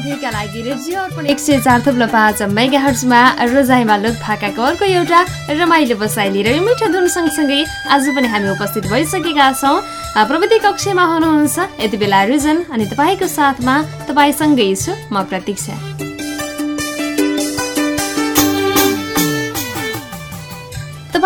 सधैँका लागि रेडियो अर्पण एक सय चार थुप्रो पाँच मेगा हर्चमा रोजाइमा लोक भाकाको अर्को एउटा रमाइलो बसाइ लिएर मिठो धुन सँगसँगै आज पनि हामी उपस्थित भइसकेका छौँ। प्रविधि कक्षमा हुनुहुन्छ। यति बेला रिजन अनि तपाईँको साथमा तपाईँसँगै छु। म प्रतीक्षा।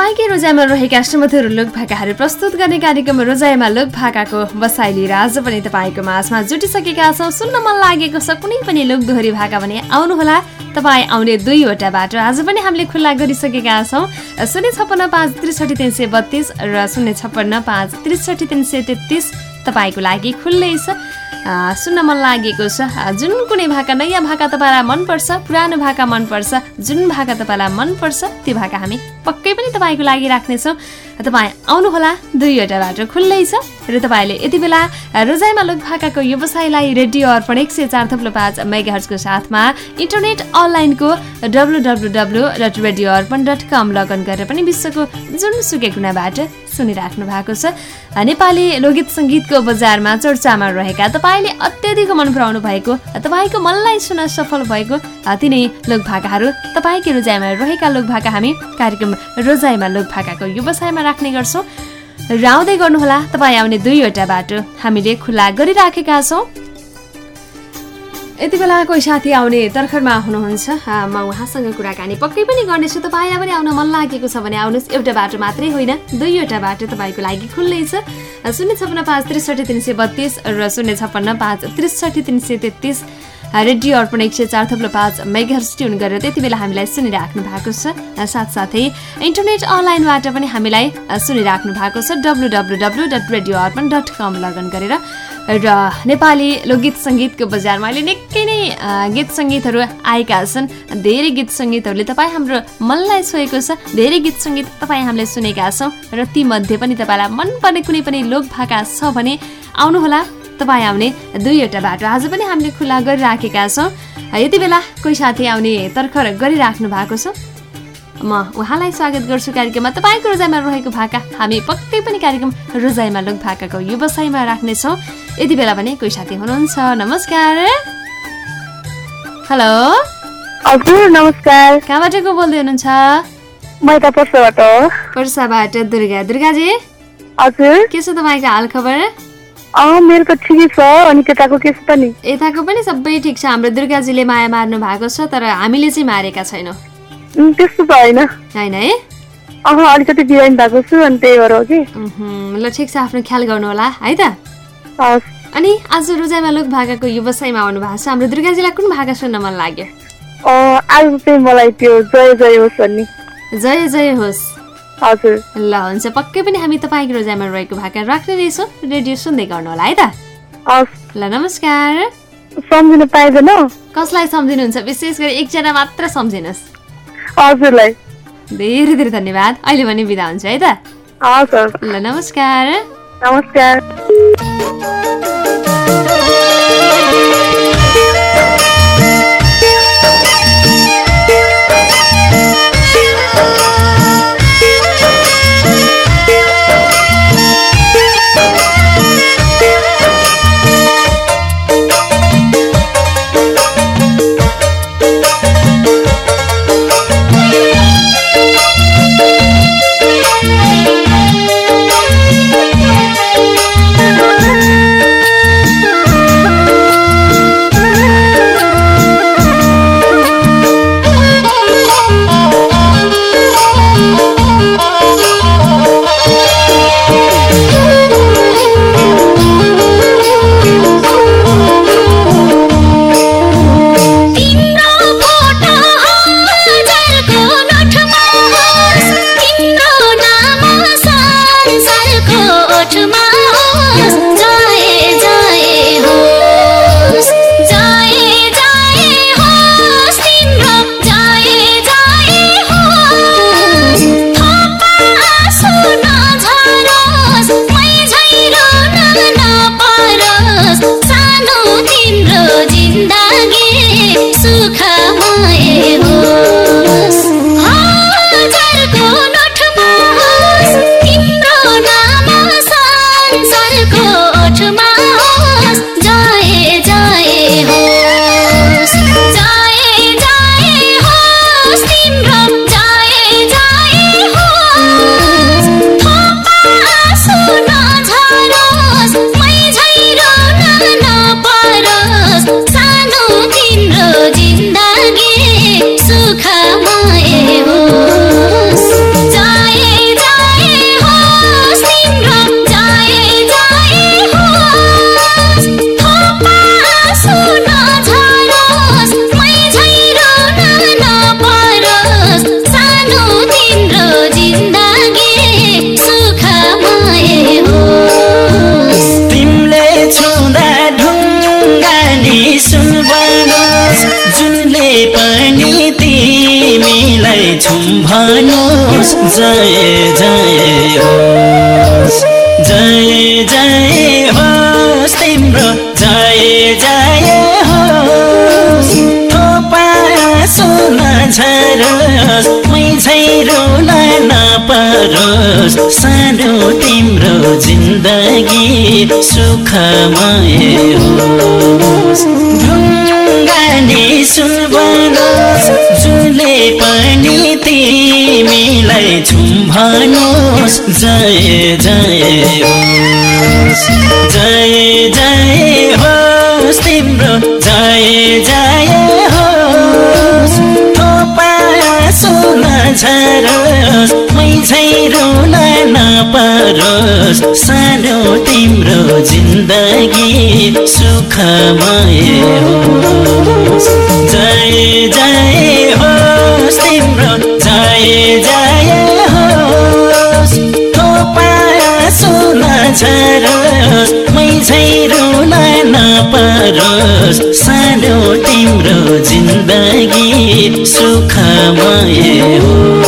तपाईँकै रोजाइमा रहेका सुमधुर लोक भाकाहरू प्रस्तुत गर्ने कार्यक्रम रोजाइमा लोक भाकाको बसाइ लिएर आज पनि तपाईँको माझमा जुटिसकेका छौँ। सुन्न मन लागेको छ कुनै पनि लोक दोहोरी भाका भने आउनुहोला। तपाईँ आउने दुईवटा बाटो आज पनि हामीले खुल्ला गरिसकेका छौँ। शून्य छप्पन्न पाँच त्रिसठी तिन सय बत्तिस र शून्य छप्पन्न पाँच त्रिसठी तिन सय तेत्तिस तपाईँको लागि खुल्लै छ। सुन्न मन लागेको छ। जुन कुनै भाका नयाँ भाका तपाईँलाई मनपर्छ पुरानो भाका मनपर्छ जुन भाका तपाईँलाई मनपर्छ त्यो भाका हामी पक्कै पनि तपाईँको लागि राख्नेछौँ। तपाईँ आउनुहोला दुईवटा बाटो खुल्लै छ र तपाईँले यति बेला रोजाइमा लोक भाकाको व्यवसायलाई रेडियो अर्पण एक सय चार थप्लो पाँच मेगाहर्सको साथमा इन्टरनेट अनलाइनको W W W dot radio Arpan dot com login गरेर पनि विश्वको जुनसुकै कुनाबाट सुनिराख्नु भएको छ। नेपाली लोकगीत सङ्गीतको बजारमा चर्चामा रहेका तपाईँले अत्याधिक मन पराउनु भएको तपाईँको मनलाई सुन सफल भएको तिनै लोक भाकाहरू तपाईँकै रोजाइमा रहेका लोक भाका हामी कार्यक्रम रोजाइमा लोक भाकाको व्यवसायमा राख्ने गर्छौँ। र आउँदै गर्नुहोला तपाईँ आउने दुईवटा बाटो हामीले खुला गरिराखेका छौँ। यति बेला कोही साथी आउने तर्खरमा हुनुहुन्छ। म उहाँसँग कुराकानी पक्कै पनि गर्नेछु। तपाईँलाई पनि आउन मन लागेको छ भने आउनुहोस्। एउटा बाटो मात्रै होइन दुईवटा बाटो तपाईँको लागि खुल्लै छ। शून्य छप्पन्न पाँच त्रिसठी तिन सय बत्तिस र शून्य छप्पन्न पाँच त्रिसठी तिन सय तेत्तिस। रेडियो अर्पण एक सय चार थप्लो पाँच मेघर्स ट्युन गरेर त्यति बेला हामीलाई सुनिराख्नु भएको छ। साथसाथै इन्टरनेट अनलाइनबाट पनि हामीलाई सुनिराख्नु भएको छ। W W W dot radio Arpan dot com login गरेर। र नेपाली लोकगीत सङ्गीतको बजारमा अहिले निकै नै गीत सङ्गीतहरू आएका छन्। धेरै गीत सङ्गीतहरूले तपाईँ हाम्रो मनलाई छोएको छ। धेरै गीत सङ्गीत तपाईँ हामीले सुनेका छौँ र तीमध्ये पनि तपाईँलाई मनपर्ने कुनै पनि लोक भाका छ भने आउनुहोला तपाईँ आउने दुईवटा बाटो। आज पनि हामीले खुल्ला गरिराखेका छौँ। यति बेला कोही साथी आउने तर्खर गरिराख्नु भएको छ। म उहाँलाई स्वागत गर्छु कार्यक्रममा। तपाईँको रोजाइमा रहेको भाका। हामी पक्कै पनि कार्यक्रम रोजाइमा लोक भाकाको व्यवसायमा राख्नेछौँ। यति बेला पनि कोही साथी हुनुहुन्छ। नमस्कार। हेलो। हजुर नमस्कार। कहाँबाट को बोल्दै हुनुहुन्छ? पर्साबाट दुर्गा। दुर्गाजी? हजुर। के छ तपाईँको हाल खबर? मेरो त ठिकै छ। अनि त्यताको के छ त नि? यताको पनि सबै ठिक छ। हाम्रो दुर्गाजीले माया मार्नु भएको छ तर हामीले चाहिँ मारेका छैनौँ। त्यस्तो त होइन। होइन है? अह अलिकति बिरामी भएको छु अनि त्यही भएर हो कि। ल ठिक छ आफ्नो ख्याल गर्नु होला है त? अनि आज रोजाइमा लोक भाकाको व्यवसायमा आउनु भएको छ हाम्रो दुर्गाजीलाई कुन भाका सुन्न मन लाग्यो? आज चाहिँ मलाई त्यो जय जय होस् भन्ने। जय जय होस्। हजुर। ल हुन्छ पक्कै पनि हामी तपाईँको रोजाइमा रहेको भाका राख्ने रहेछौँ रेडियो सुन्दै गर्नु होला है त? ल नमस्कार। सम्झिनु पाइँदैन। कसलाई सम्झिनुहुन्छ? विशेष गरी एकजना मात्र सम्झिनुहोस्। हजुरलाई। धेरै धेरै धन्यवाद। अहिले भने बिदा हुन्छ है त? ल नमस्कार। नमस्कार। जिन्दगी सुखमय होस् ढुङ्गानी सुनबनोस् जुले पनि तिमीलाई छुम्भनोस् जय जय होस् जय जय होस् तिम्रो जय जय होस्। थोपा सुन झरोस् मै छैरुन सानो तिम्रो जिन्दगी सुखमय होस् जय जय होस् तिम्रो जय जय होस्। थोपा सुन झरोस् मै छैरुन नपरोस् सानो तिम्रो जिन्दगी सुखमय होस्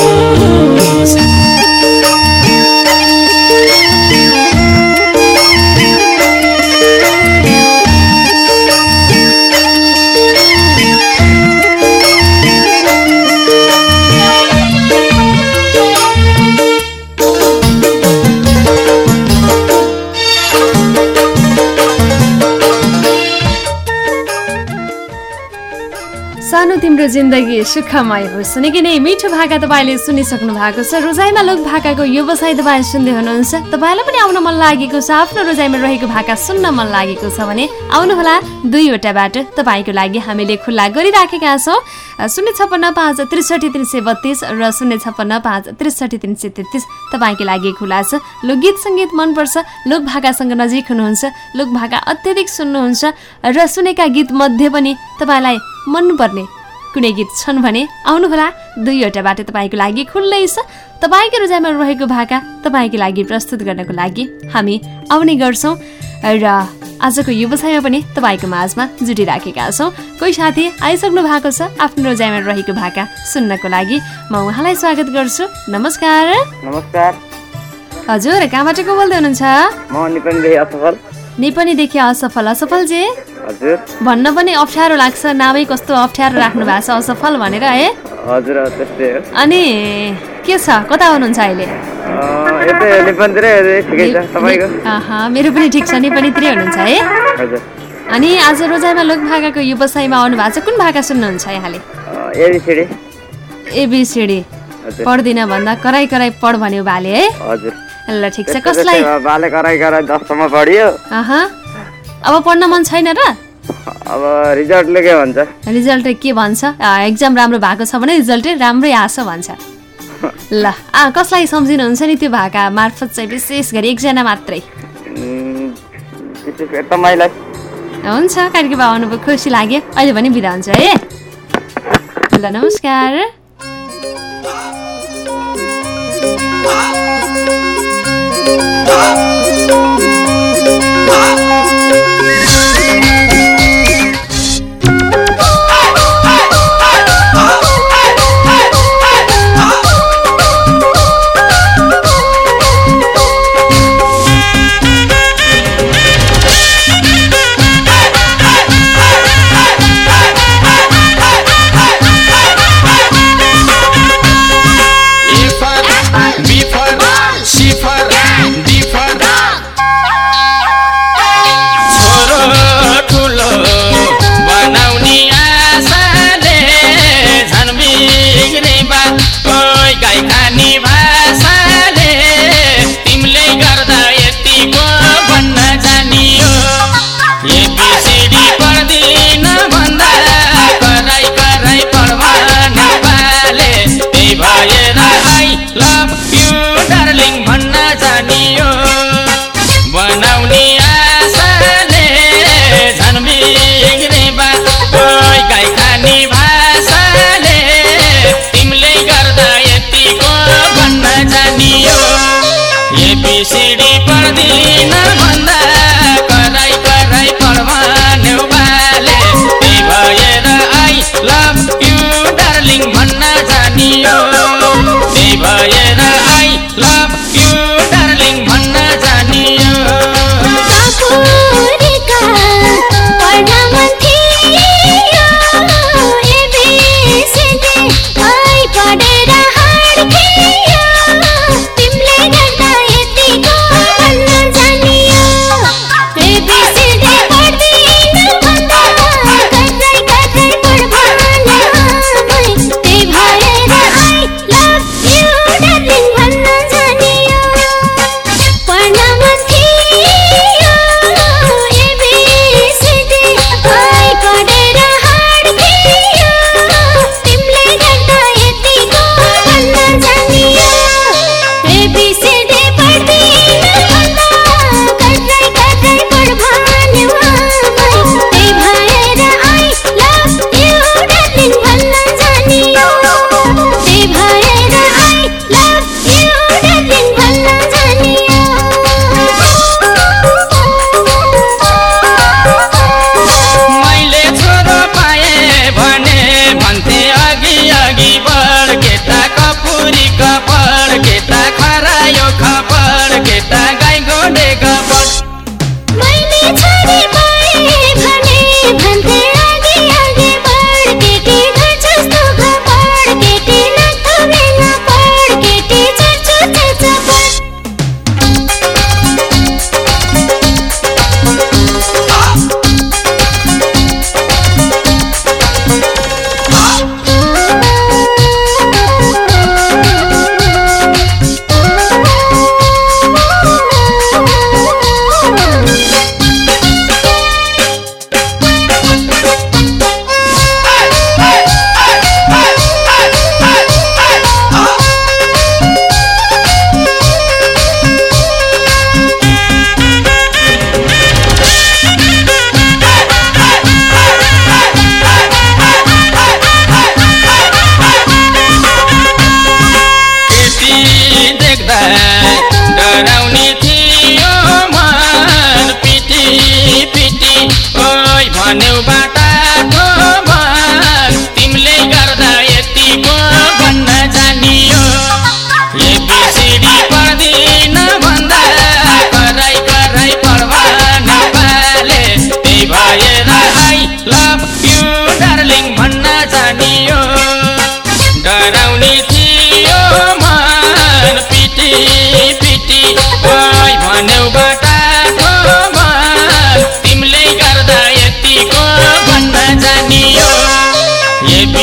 जिन्दगी सुखमय होस्। निकै नै मिठो भाका तपाईँले सुनिसक्नु भएको छ। रोजाइमा लोक भाकाको व्यवसाय तपाईँ सुन्दै हुनुहुन्छ। तपाईँलाई पनि आउन मन लागेको छ। आफ्नो रोजाइमा रहेको भाका सुन्न मन लागेको छ भने आउनुहोला दुईवटा बाटो। तपाईँको लागि हामीले खुल्ला गरिराखेका छौँ। शून्य छप्पन्न पाँच त्रिसठी तिन सय बत्तिस र शून्य छप्पन्न पाँच त्रिसठी तिन सय तेत्तिस तपाईँको लागि खुला छ। लोकगीत सङ्गीत मनपर्छ। लोक भाकासँग नजिक हुनुहुन्छ। लोक भाका अत्याधिक सुन्नुहुन्छ। र सुनेका गीत मध्ये पनि तपाईँलाई मनपर्ने कुनै गीत छन् भने आउनुहोला। दुईवटा बाटो तपाईँको लागि खुल्लै छ। तपाईँको रोजाइमा रहेको भाका तपाईँको लागि प्रस्तुत गर्नको लागि हामी आउने गर्छौँ। र आजको व्यवसायमा पनि तपाईँको माझमा जुटिराखेका छौँ। कोही साथी आइसक्नु भएको छ आफ्नो रोजाइमा रहेको भाका सुन्नको लागि। म उहाँलाई स्वागत गर्छु। नमस्कार। नमस्कार। हजुर कहाँबाट को बोल्दै हुनुहुन्छ? म असफल। असफलजी? हजुर। भन्न पनि अप्ठ्यारो लाग्छ नामै कस्तो अप्ठ्यारो राख्नु भएको छ असफल भनेर है? हजुर त्यस्तै हो। अनि के छ कता हुनुहुन्छ अहिले? मेरो पनि ठिक छ नि पनि तिरै हुनुहुन्छ है? अनि आज रोजाइमा लोक भाकाको व्यवसायमा आउनु भएको छ कुन भाका सुन्नुहुन्छ यहाँले? एबिसिडी। पढ्दिनँ भन्दा कराई कराई पढ भन्यो भाले है? ल ठिक छ कसलाई? अब पढ्न मन छैन र? अब रिजल्टले के भन्छ? रिजल्ट के भन्छ? एक्जाम राम्रो भएको छ भने रिजल्टै राम्रै आछ भन्छ। ल आ कसलाई सम्झिनुहुन्छ नि त्यो भाका? मार्फत चाहिँ विशेष गरी एकजना मात्रै। हुन्छ कार्यक्रम आउनुभयो खुसी लाग्यो। अहिले पनि बिदा हुन्छ है? ल नमस्कार। Ifar,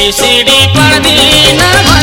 A B C D पढ्दिन।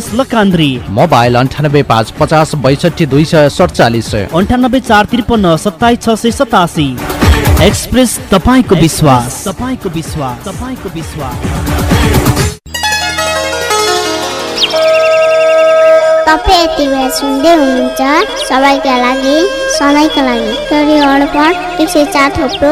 Lakandri mobile अन्ठानब्बे पाँच पचास बैसठी दुई सय सडचालिस। अन्ठानब्बे चार त्रिपन्न सत्ताइस छ सय सतासी। एक्सप्रेस तपाईँको विश्वास। तपाईँको विश्वास। तपाईँको विश्वास। तपाईँ यति बेला सुन्दै हुनुहुन्छ। सबैका लागि सधैँका लागि। अर्पण एक सय चार थोप्रो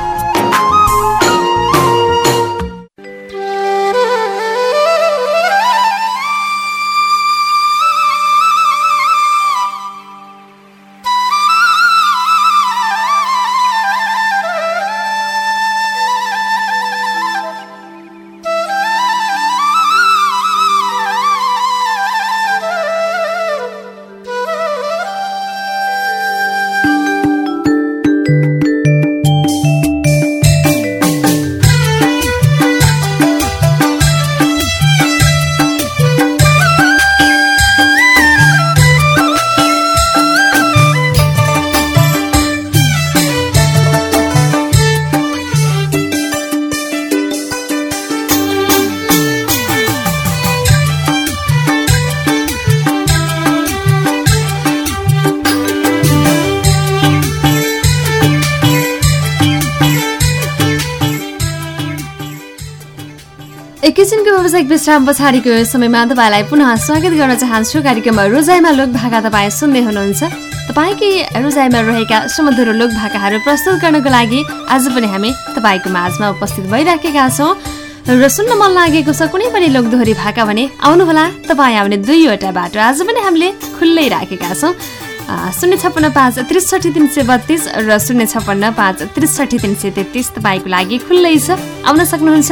एकैछिनको व्यावसायिक विश्राम पछाडिको यो समयमा तपाईँलाई पुनः स्वागत गर्न चाहन्छु। कार्यक्रममा रोजाइमा लोक भाका तपाईँ सुन्दै हुनुहुन्छ। तपाईँकै रोजाइमा रहेका सुमधुर लोक भाकाहरू प्रस्तुत गर्नको लागि आज पनि हामी तपाईँको माझमा उपस्थित भइराखेका छौँ। र सुन्न मन लागेको छ कुनै पनि लोकदोहोरी भाका भने आउनुहोला। तपाईँ आउने दुईवटा बाटो आज पनि हामीले खुल्लै राखेका छौँ। शून्य छप्पन्न पाँच त्रिसठी तिन सय बत्तिस र शून्य छप्पन्न पाँच त्रिसठी तिन सय तेत्तिस तपाईँको लागि खुल्लै छ। आउन सक्नुहुन्छ।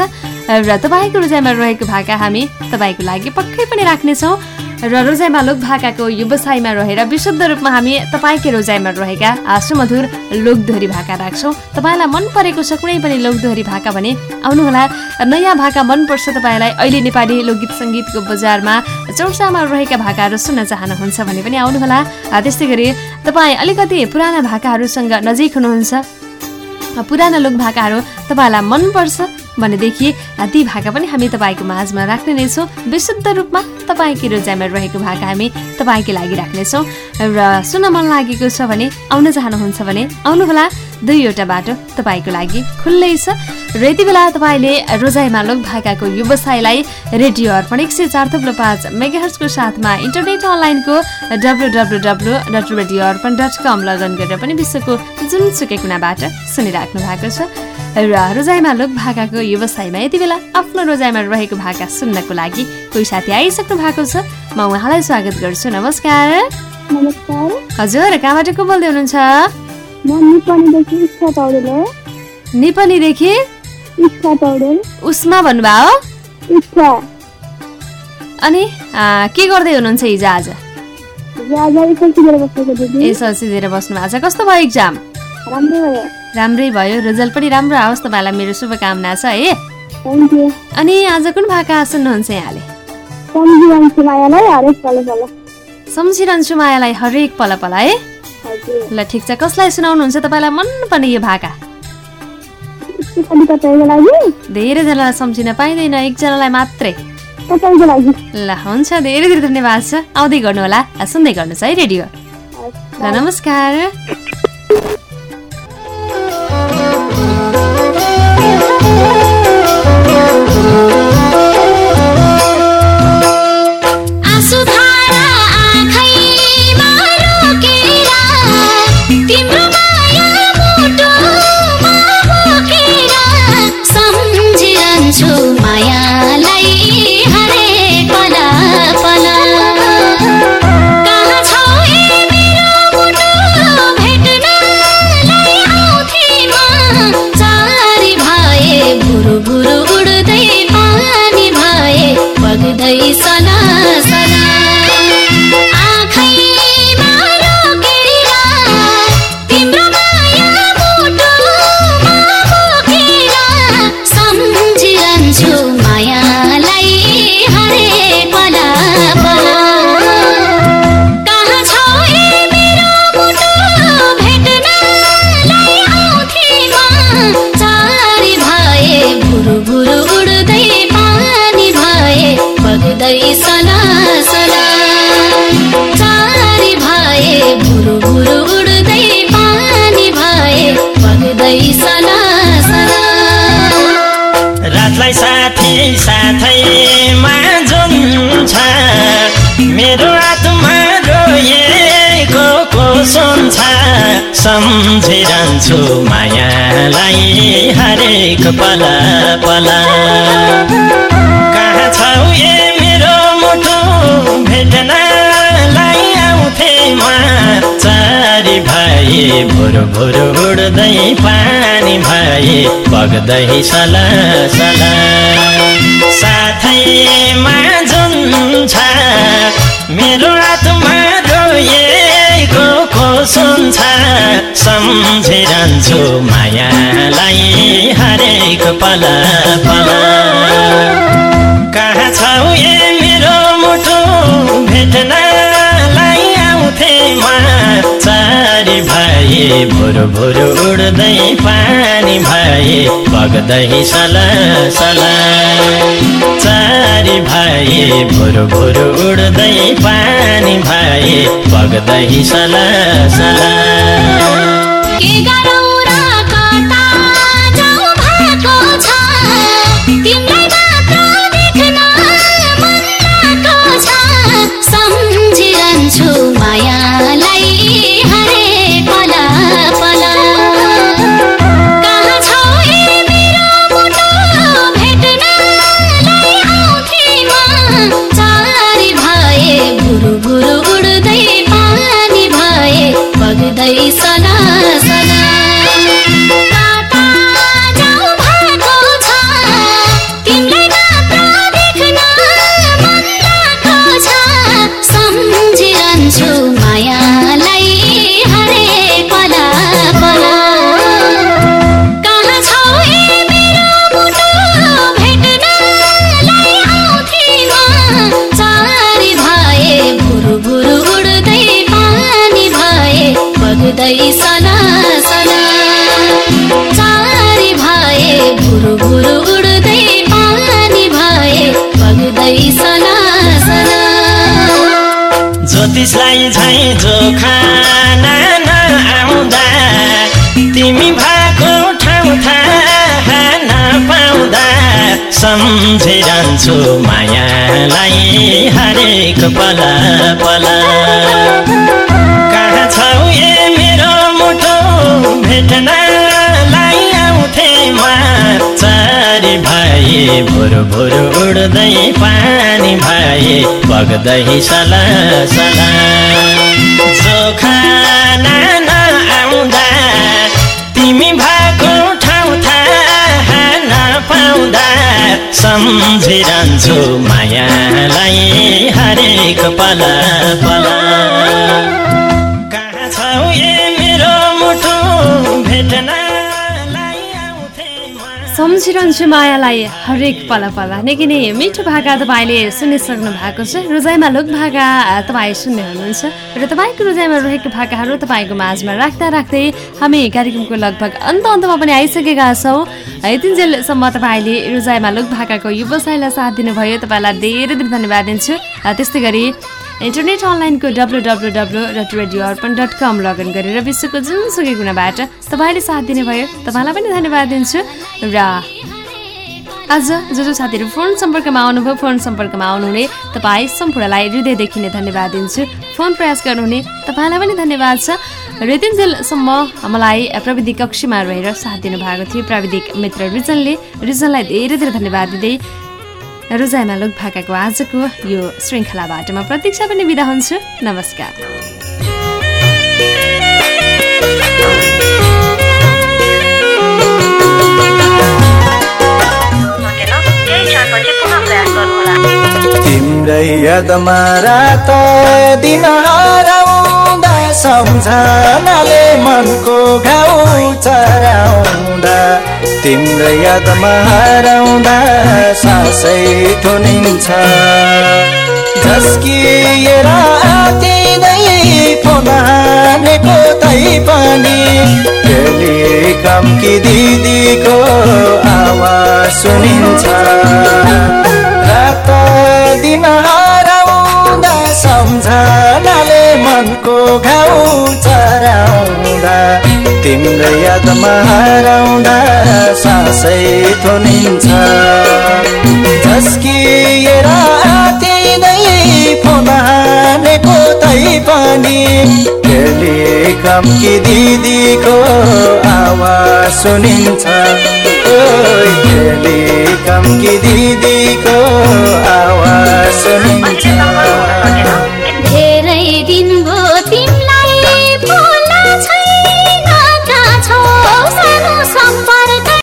र तपाईँको रोजाइमा रहेको भाका हामी तपाईँको लागि पक्कै पनि राख्नेछौँ। र रोजाइमा लोक भाकाको व्यवसायमा रहेर विशुद्ध रूपमा हामी तपाईँकै रोजाइमा रहेका सुमधुर लोकदोहोरी भाका राख्छौँ। तपाईँलाई मन परेको छ कुनै पनि लोकदोहोरी भाका भने आउनुहोला। नयाँ भाका मनपर्छ तपाईँलाई। अहिले नेपाली लोकगीत सङ्गीतको बजारमा चर्चामा रहेका भाकाहरू सुन्न चाहनुहुन्छ भने पनि आउनुहोला। त्यस्तै गरी तपाईँ अलिकति पुराना भाकाहरूसँग नजिक हुनुहुन्छ। पुराना लोक भाकाहरू तपाईँलाई मनपर्छ भनेदेखि ती भाका पनि हामी तपाईँको माझमा राख्ने नै छौँ। विशुद्ध रूपमा तपाईँकै रोजाइमा रहेको भाका हामी तपाईँकै लागि राख्नेछौँ। र सुन्न मन लागेको छ भने आउन चाहनुहुन्छ भने आउनुहोला। दुईवटा बाटो तपाईँको लागि खुल्लै छ। र यति बेला तपाईँले रोजाइमा लोक भाकाको व्यवसायलाई रेडियो अर्पण एक सय चार थुप्रो पाँच मेगाहर्सको साथमा इन्टरनेट अनलाइनको W W W dot radio Arpan dot com login गरेर पनि विश्वको जुनसुकै कुनाबाट सुनिराख्नु भएको छ। र रोजाइमा लोक भाकाको व्यवसायमा यति बेला आफ्नो रोजाइमा रहेको भाका सुन्नको लागि कोही साथी आइसक्नु भएको छ। म उहाँलाई स्वागत गर्छु। नमस्कार। हजुर कहाँबाट को बोल्दै हुनुहुन्छ? पौडेल उसमा भन्नुभयो? अनि के गर्दै हुनुहुन्छ हिजो आज? ए सल्सिँदेर बस्नु भएको छ। कस्तो भयो इक्जाम राम्रै भयो रिजल्ट पनि राम्रो आओस् तपाईँलाई मेरो शुभकामना छ है। अनि आज कुन भाका सुन्नुहुन्छ यहाँले? सम्झिरहन्छु मायालाई हरेक पल पल है। ल ठिक छ। कसलाई सुनाउनुहुन्छ तपाईँलाई मनपर्ने यो भाका? धेरैजनालाई सम्झिन पाइँदैन एकजनालाई मात्रै। ल हुन्छ। धेरै धेरै धन्यवाद छ। आउँदै गर्नु होला सुन्दै गर्नुहोस् है रेडियो। ल नमस्कार। सला साथैमा जुन छ मेरो आत्मा रोएको को सुन्छ सम्झिरहन्छु मायालाई हरेक पल पल। कहाँ छौ ए मेरो मुटु? भेट्नलाई आउँथे म चारी भए भुरु भुरु उड्दै पानी भए बग्दै सला सला साथैमा जुन छ। मेरो आत्मा रोएको को सुन्छ सम्झिरहन्छु मायालाई हरेक पल पल। कहाँ छौ ए मेरो मुटु भेट्नलाई भुरु भुरु उड्दै पानी भए बग्दै सला सला। चारी भए भुरु भुरु उड्दै पानी भए बग्दै सला सला। ज्योतिषलाई झै जोखा आउँदा तिमी भएको ठाउँ थाहा नपाउँदा सम्झिरहन्छु मायालाई हरेक पल पल। कहाँ छौ ए मेरो मुटु भेट्नलाई चारी भए भुरु भुरु उड्दै पानी भए बग्दै सला सला। जोखा आउँदा तिमी भएको ठाउँ थाहा नपाउँदा सम्झिरहन्छु मायालाई हरेक पल पल। सम्झिरहन्छु मायालाई हरेक पल पल निकै नै मिठो भाका तपाईँले सुनिसक्नु भएको छ। रोजाइमा लोक भाका तपाईँ सुन्ने हुनुहुन्छ र तपाईँको रोजाइमा रहेको भाकाहरू तपाईँको माझमा राख्दा राख्दै हामी कार्यक्रमको लगभग अन्त अन्तमा पनि आइसकेका छौँ। यतिन्जेलसम्म तपाईँले रोजाइमा लोक भाकाको व्यवसायलाई साथ दिनुभयो। तपाईँलाई धेरै धेरै धन्यवाद दिन्छु। त्यस्तै गरी इन्टरनेट अनलाइनको W W W dot radio Arpan dot com login गरेर विश्वको जुनसुकै कुनाबाट तपाईँले साथ दिनुभयो। तपाईँलाई पनि धन्यवाद दिन्छु। र आज जो जो साथीहरू फोन सम्पर्कमा आउनुभयो फोन सम्पर्कमा आउनुहुने तपाईँ सम्पूर्णलाई हृदयदेखि नै धन्यवाद दिन्छु। फोन प्रयास गर्नुहुने तपाईँलाई पनि धन्यवाद छ। रेतिन्जेलसम्म मलाई प्रविधि कक्षीमा रहेर साथ दिनुभएको थियो। प्राविधिक मित्र रिजनले रिजनलाई धेरै धेरै धन्यवाद दिँदै रोजाइमा लोक भाकाको आजको यो श्रृङ्खलाबाट म प्रतीक्षा पनि बिदा हुन्छु। नमस्कार। तिम्रै यादमा रात दिन सम्झनाले मनको घाउ चराउँदा तिम्रै यादमा हराउँदा सासै थुनिन्छ झस्किएर आतिँदै हानेको तै पनि टेलिकमकी दिदीको आवाज सुनिन्छ। रात दिन हराउँदा सम्झनाले मनको घाउ चराउँदा तिम्रो यादमा हराउँदा सासै थुनिन्छ। झस्किएर आतिँदै तै पनि दिदीको आवाज सुनिन्छ। ओइ टेलिकमकी दिदीको आवाज सुनिन्छ।